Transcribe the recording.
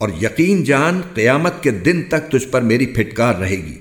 اور یقین جان قیامت کے دن تک تجھ پر میری پھٹکار رہے گی۔